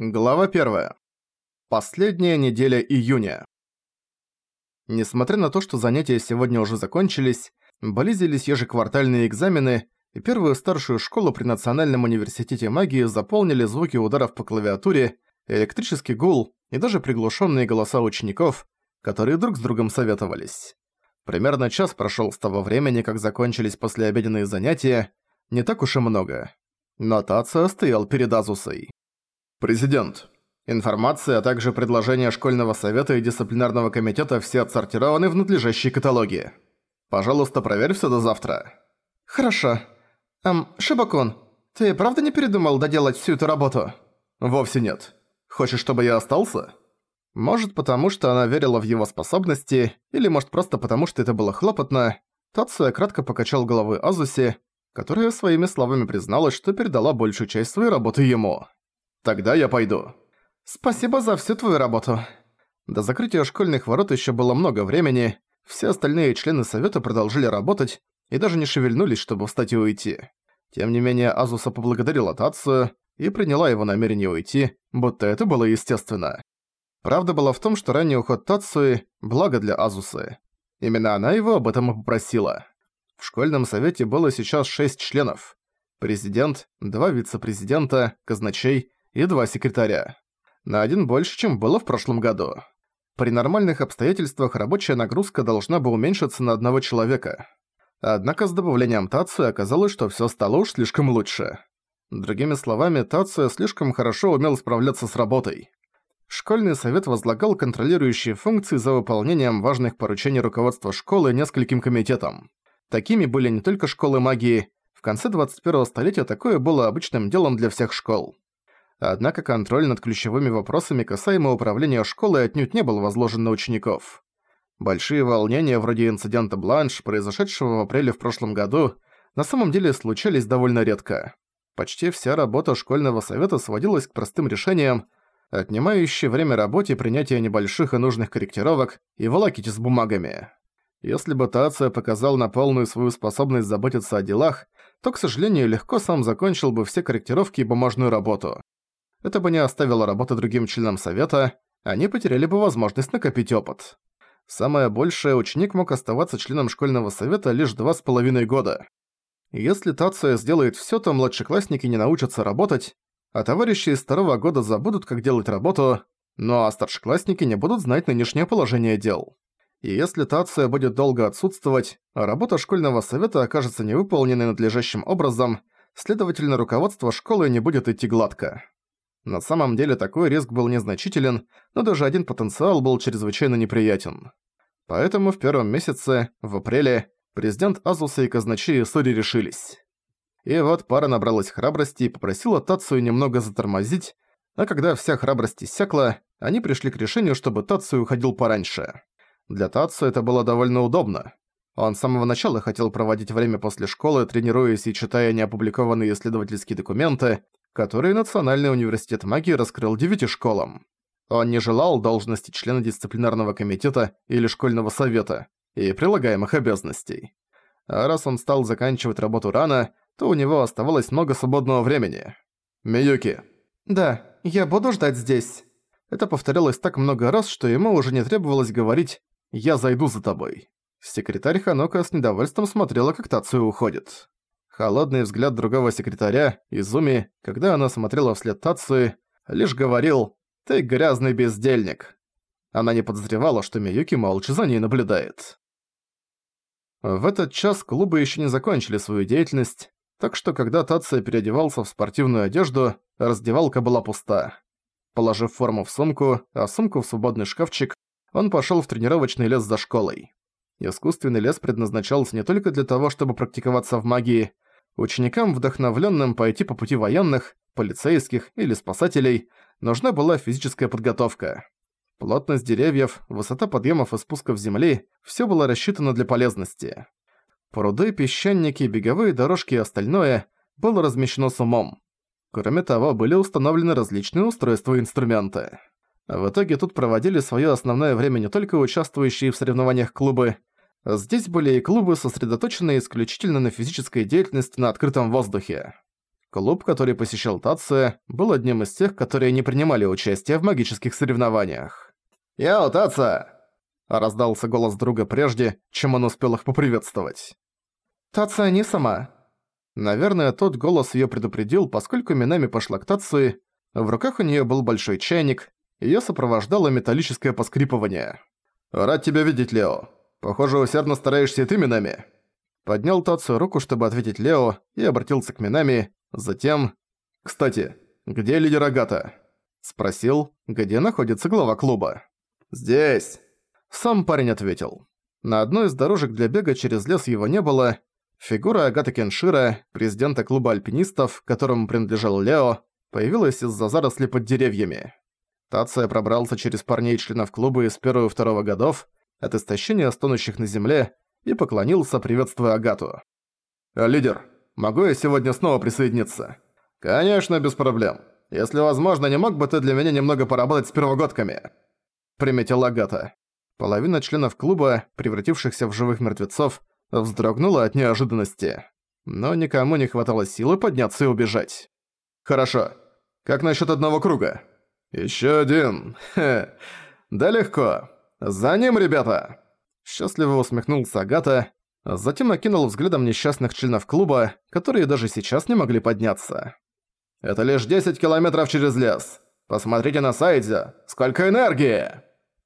Глава 1. Последняя неделя июня. Несмотря на то, что занятия сегодня уже закончились, близились ежеквартальные экзамены, и первую старшую школу при Национальном университете магии заполнили звуки ударов по клавиатуре, электрический гул и даже приглушенные голоса учеников, которые друг с другом советовались. Примерно час прошел с того времени, как закончились послеобеденные занятия, не так уж и много. Но Тацио стоял перед Азусой. Президент. Информация, а также предложения школьного совета и дисциплинарного комитета все отсортированы в надлежащей каталоге. Пожалуйста, проверь все до завтра. Хорошо. Эм, Шибакун, ты правда не передумал доделать всю эту работу? Вовсе нет. Хочешь, чтобы я остался? Может, потому что она верила в его способности, или может просто потому, что это было хлопотно. Тацуя кратко покачал головой Азуси, которая своими словами призналась, что передала большую часть своей работы ему. Тогда я пойду. Спасибо за всю твою работу. До закрытия школьных ворот еще было много времени. Все остальные члены совета продолжили работать и даже не шевельнулись, чтобы встать и уйти. Тем не менее, Азуса поблагодарила Тацию и приняла его намерение уйти, будто это было естественно. Правда была в том, что ранний уход Тацуи – благо для Азусы. Именно она его об этом и попросила. В школьном совете было сейчас шесть членов. Президент, два вице-президента, казначей и два секретаря. На один больше, чем было в прошлом году. При нормальных обстоятельствах рабочая нагрузка должна бы уменьшиться на одного человека. Однако с добавлением Тацуя оказалось, что всё стало уж слишком лучше. Другими словами, Тацуя слишком хорошо умел справляться с работой. Школьный совет возлагал контролирующие функции за выполнением важных поручений руководства школы нескольким комитетам. Такими были не только школы магии, в конце 21-го столетия такое было обычным делом для всех школ. Однако контроль над ключевыми вопросами касаемо управления школой отнюдь не был возложен на учеников. Большие волнения вроде инцидента Бланш, произошедшего в апреле в прошлом году, на самом деле случались довольно редко. Почти вся работа школьного совета сводилась к простым решениям, отнимающие время работе принятия небольших и нужных корректировок и волоките с бумагами. Если бы Тация показал на полную свою способность заботиться о делах, то, к сожалению, легко сам закончил бы все корректировки и бумажную работу это бы не оставило работы другим членам совета, они потеряли бы возможность накопить опыт. Самое большее, ученик мог оставаться членом школьного совета лишь два с половиной года. Если Тация сделает всё, то младшеклассники не научатся работать, а товарищи из второго года забудут, как делать работу, ну а старшеклассники не будут знать нынешнее положение дел. И если Тация будет долго отсутствовать, а работа школьного совета окажется невыполненной надлежащим образом, следовательно, руководство школы не будет идти гладко. На самом деле такой риск был незначителен, но даже один потенциал был чрезвычайно неприятен. Поэтому в первом месяце, в апреле, президент Азуса и казначей Сури решились. И вот пара набралась храбрости и попросила Тацию немного затормозить, а когда вся храбрость иссякла, они пришли к решению, чтобы Тацию уходил пораньше. Для Тацию это было довольно удобно. Он с самого начала хотел проводить время после школы, тренируясь и читая неопубликованные исследовательские документы, которые Национальный университет магии раскрыл девяти школам. Он не желал должности члена дисциплинарного комитета или школьного совета и прилагаемых обязанностей. А раз он стал заканчивать работу рано, то у него оставалось много свободного времени. «Миюки». «Да, я буду ждать здесь». Это повторялось так много раз, что ему уже не требовалось говорить «я зайду за тобой». Секретарь Ханока с недовольством смотрела, как Тацию уходит. Холодный взгляд другого секретаря, Изуми, когда она смотрела вслед Тацуи, лишь говорил «Ты грязный бездельник». Она не подозревала, что Миюки молча за ней наблюдает. В этот час клубы еще не закончили свою деятельность, так что когда Тация переодевался в спортивную одежду, раздевалка была пуста. Положив форму в сумку, а сумку в свободный шкафчик, он пошел в тренировочный лес за школой. Искусственный лес предназначался не только для того, чтобы практиковаться в магии, Ученикам, вдохновленным пойти по пути военных, полицейских или спасателей, нужна была физическая подготовка. Плотность деревьев, высота подъемов и спусков земли – все было рассчитано для полезности. Пруды, песчаники, беговые дорожки и остальное было размещено с умом. Кроме того, были установлены различные устройства и инструменты. В итоге тут проводили свое основное время не только участвующие в соревнованиях клубы, Здесь были и клубы, сосредоточенные исключительно на физической деятельности на открытом воздухе. Клуб, который посещал Тация, был одним из тех, которые не принимали участие в магических соревнованиях. «Яо, Тация!» – раздался голос друга прежде, чем он успел их поприветствовать. «Тация не сама». Наверное, тот голос её предупредил, поскольку Минами пошла к Тации, в руках у неё был большой чайник, её сопровождало металлическое поскрипывание. «Рад тебя видеть, Лео. Похоже, усердно стараешься и ты, Минами». Поднял Тацию руку, чтобы ответить Лео, и обратился к Минами, затем... «Кстати, где лидер Агата?» Спросил, где находится глава клуба. «Здесь!» Сам парень ответил. На одной из дорожек для бега через лес его не было. Фигура Агаты Кеншира, президента клуба альпинистов, которому принадлежал Лео, появилась из-за заросли под деревьями. Тация пробрался через парней-членов клуба из первого и второго годов, от истощения стонущих на земле, и поклонился, приветствуя Агату. «Лидер, могу я сегодня снова присоединиться?» «Конечно, без проблем. Если возможно, не мог бы ты для меня немного поработать с первогодками?» Приметила Агата. Половина членов клуба, превратившихся в живых мертвецов, вздрогнула от неожиданности. Но никому не хватало силы подняться и убежать. «Хорошо. Как насчет одного круга?» «Ещё один. Хе. Да легко. За ним, ребята!» Счастливо усмехнулся Агата, затем окинул взглядом несчастных членов клуба, которые даже сейчас не могли подняться. «Это лишь 10 километров через лес. Посмотрите на сайте. Сколько энергии!»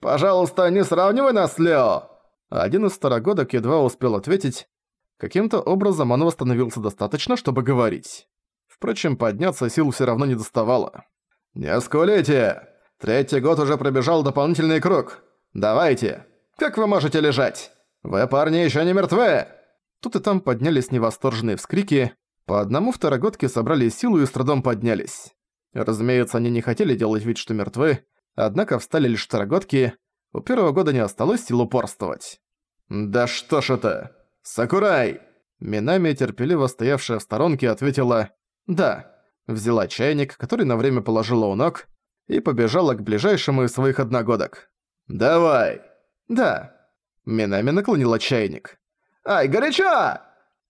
«Пожалуйста, не сравнивай нас с Лео!» Один из старогодок едва успел ответить. Каким-то образом он восстановился достаточно, чтобы говорить. Впрочем, подняться сил все равно не доставало. «Не скулите! Третий год уже пробежал дополнительный круг. Давайте! Как вы можете лежать? Вы, парни, еще не мертвы!» Тут и там поднялись невосторженные вскрики. По одному второгодки собрали силу и с трудом поднялись. Разумеется, они не хотели делать вид, что мертвы, однако встали лишь второгодки. У первого года не осталось сил упорствовать. «Да что ж это? Сакурай!» Минами, терпеливо стоявшая в сторонке, ответила «Да» взяла чайник, который на время положила у ног, и побежала к ближайшему из своих одногодок. «Давай!» «Да». Минами наклонила чайник. «Ай, горячо!»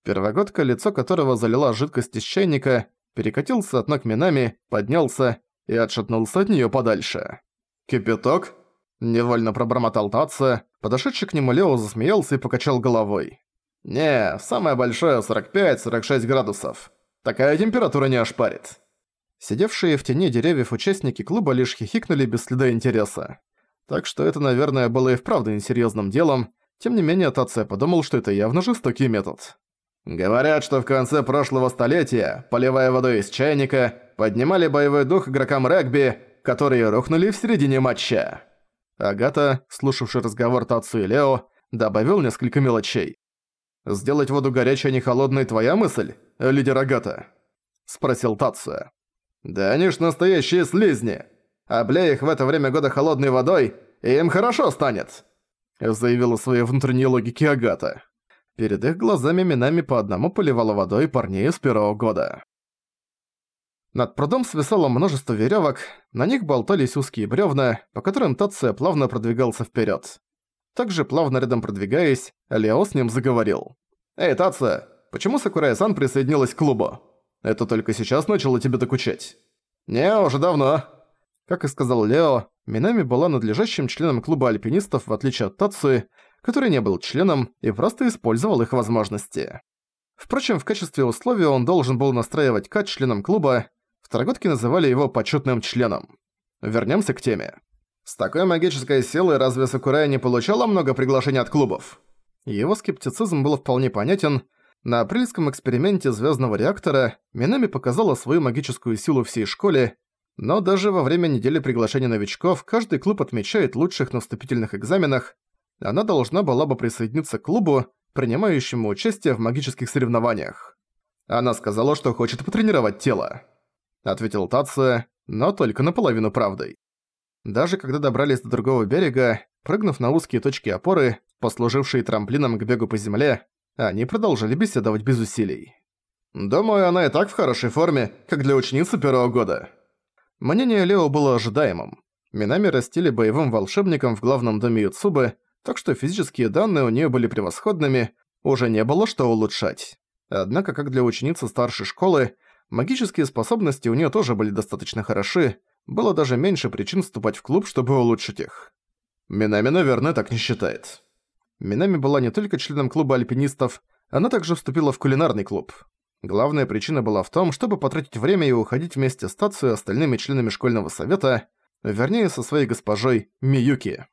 Первогодка, лицо которого залила жидкость из чайника, перекатился от ног Минами, поднялся и отшатнулся от неё подальше. «Кипяток?» Невольно пробормотал Татса, подошедший к нему Лео засмеялся и покачал головой. «Не, самое большое 45-46 градусов. Такая температура не ошпарит. Сидевшие в тени деревьев участники клуба лишь хихикнули без следа интереса. Так что это, наверное, было и вправду несерьёзным делом, тем не менее Тация подумал, что это явно жестокий метод. Говорят, что в конце прошлого столетия, поливая водой из чайника, поднимали боевой дух игрокам регби, которые рухнули в середине матча. Агата, слушавший разговор Тацу и Лео, добавил несколько мелочей. «Сделать воду горячей, а не холодной – твоя мысль, лидер Агата?» – спросил Татсуя. «Да они ж настоящие слизни! Облей их в это время года холодной водой, и им хорошо станет!» – заявила своей внутренней логики Агата. Перед их глазами Минами по одному поливала водой парней с первого года. Над прудом свисало множество веревок, на них болтались узкие бревна, по которым Тация плавно продвигался вперед. Также плавно рядом продвигаясь, Лео с ним заговорил. «Эй, Таца, почему Сакурай-сан присоединилась к клубу? Это только сейчас начало тебе докучать?» «Не, уже давно». Как и сказал Лео, Минами была надлежащим членом клуба альпинистов в отличие от Тацуи, который не был членом и просто использовал их возможности. Впрочем, в качестве условия он должен был настраивать Кат членом клуба, второгодки называли его почетным членом. Вернемся к теме. С такой магической силой разве Сакурай не получала много приглашений от клубов? Его скептицизм был вполне понятен. На апрельском эксперименте звездного реактора Минами показала свою магическую силу всей школе, но даже во время недели приглашения новичков каждый клуб отмечает лучших на вступительных экзаменах. Она должна была бы присоединиться к клубу, принимающему участие в магических соревнованиях. Она сказала, что хочет потренировать тело. Ответил Тация, но только наполовину правдой. Даже когда добрались до другого берега, прыгнув на узкие точки опоры, послужившие трамплином к бегу по земле, они продолжили беседовать без усилий. «Думаю, она и так в хорошей форме, как для ученицы первого года». Мнение Лео было ожидаемым. Минами растили боевым волшебником в главном доме Юцубы, так что физические данные у нее были превосходными, уже не было что улучшать. Однако, как для ученицы старшей школы, Магические способности у нее тоже были достаточно хороши, было даже меньше причин вступать в клуб, чтобы улучшить их. Минами, наверное, так не считает. Минами была не только членом клуба альпинистов, она также вступила в кулинарный клуб. Главная причина была в том, чтобы потратить время и уходить вместе с Тацию и остальными членами школьного совета, вернее, со своей госпожой Миюки.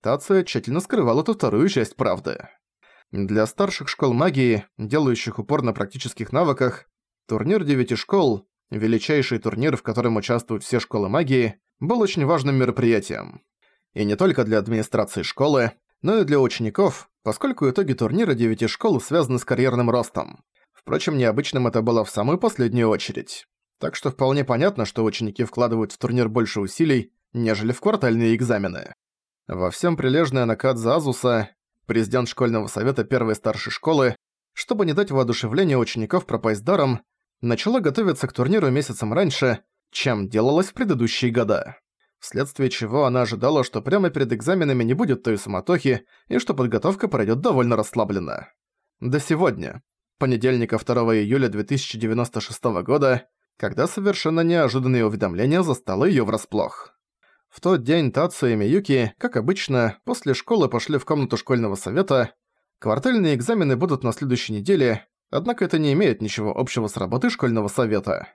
Тация тщательно скрывал эту вторую часть правды. Для старших школ магии, делающих упор на практических навыках, турнир девяти школ, величайший турнир, в котором участвуют все школы магии, был очень важным мероприятием. И не только для администрации школы, но и для учеников, поскольку итоги турнира девяти школ связаны с карьерным ростом. Впрочем, необычным это было в самую последнюю очередь. Так что вполне понятно, что ученики вкладывают в турнир больше усилий, нежели в квартальные экзамены. Во всем прилежная Накадза Азуса, президент школьного совета первой старшей школы, чтобы не дать воодушевления учеников пропасть даром, начала готовиться к турниру месяцем раньше, чем делалось в предыдущие года. Вследствие чего она ожидала, что прямо перед экзаменами не будет той суматохи и что подготовка пройдет довольно расслабленно. До сегодня, понедельника 2 июля 2096 года, когда совершенно неожиданное уведомление застало её врасплох. В тот день Тацу и Миюки, как обычно, после школы пошли в комнату школьного совета. Квартальные экзамены будут на следующей неделе, однако это не имеет ничего общего с работой школьного совета.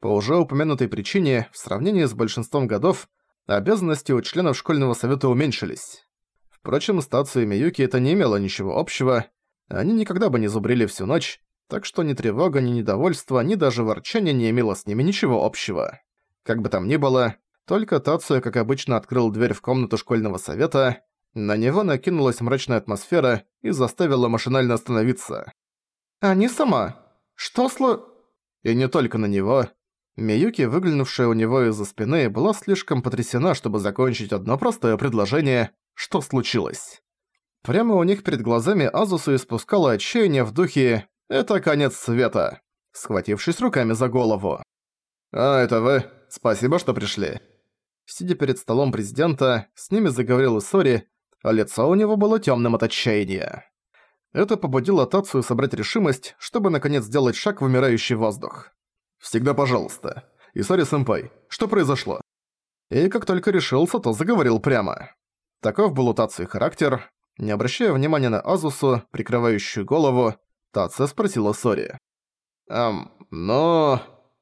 По уже упомянутой причине, в сравнении с большинством годов, обязанности у членов школьного совета уменьшились. Впрочем, с Тацу и Миюки это не имело ничего общего, они никогда бы не зубрили всю ночь, так что ни тревога, ни недовольство, ни даже ворчание не имело с ними ничего общего. Как бы там ни было, только Тацуя, как обычно, открыл дверь в комнату школьного совета, на него накинулась мрачная атмосфера и заставила машинально остановиться. «А сама? Что сло...» И не только на него. Миюки, выглянувшая у него из-за спины, была слишком потрясена, чтобы закончить одно простое предложение «Что случилось?». Прямо у них перед глазами Азусу испускала отчаяние в духе «Это конец света», схватившись руками за голову. «А, это вы? Спасибо, что пришли». Сидя перед столом президента, с ними заговорил Исори, а лицо у него было тёмным от отчаяния. Это побудило Тацию собрать решимость, чтобы наконец сделать шаг в умирающий воздух. «Всегда пожалуйста. Исори-сэмпай, что произошло?» И как только решился, то заговорил прямо. Таков был у Тации характер. Не обращая внимания на Азусу, прикрывающую голову, Тация спросила Сори. «Эм, но...»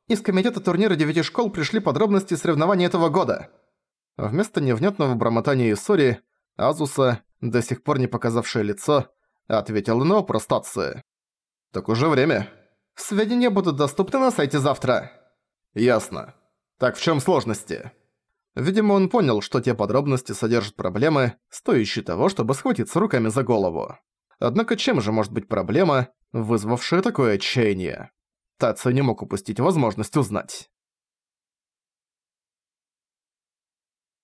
Из комитета турнира девяти школ пришли подробности соревнований этого года. Вместо невнятного бормотания Исори, Азуса, до сих пор не показавшее лицо, ответила на вопрос Тации. «Так уже время». «Сведения будут доступны на сайте завтра». «Ясно. Так в чем сложности?» Видимо, он понял, что те подробности содержат проблемы, стоящие того, чтобы схватиться руками за голову. Однако чем же может быть проблема, вызвавшая такое отчаяние? Тацу не мог упустить возможность узнать.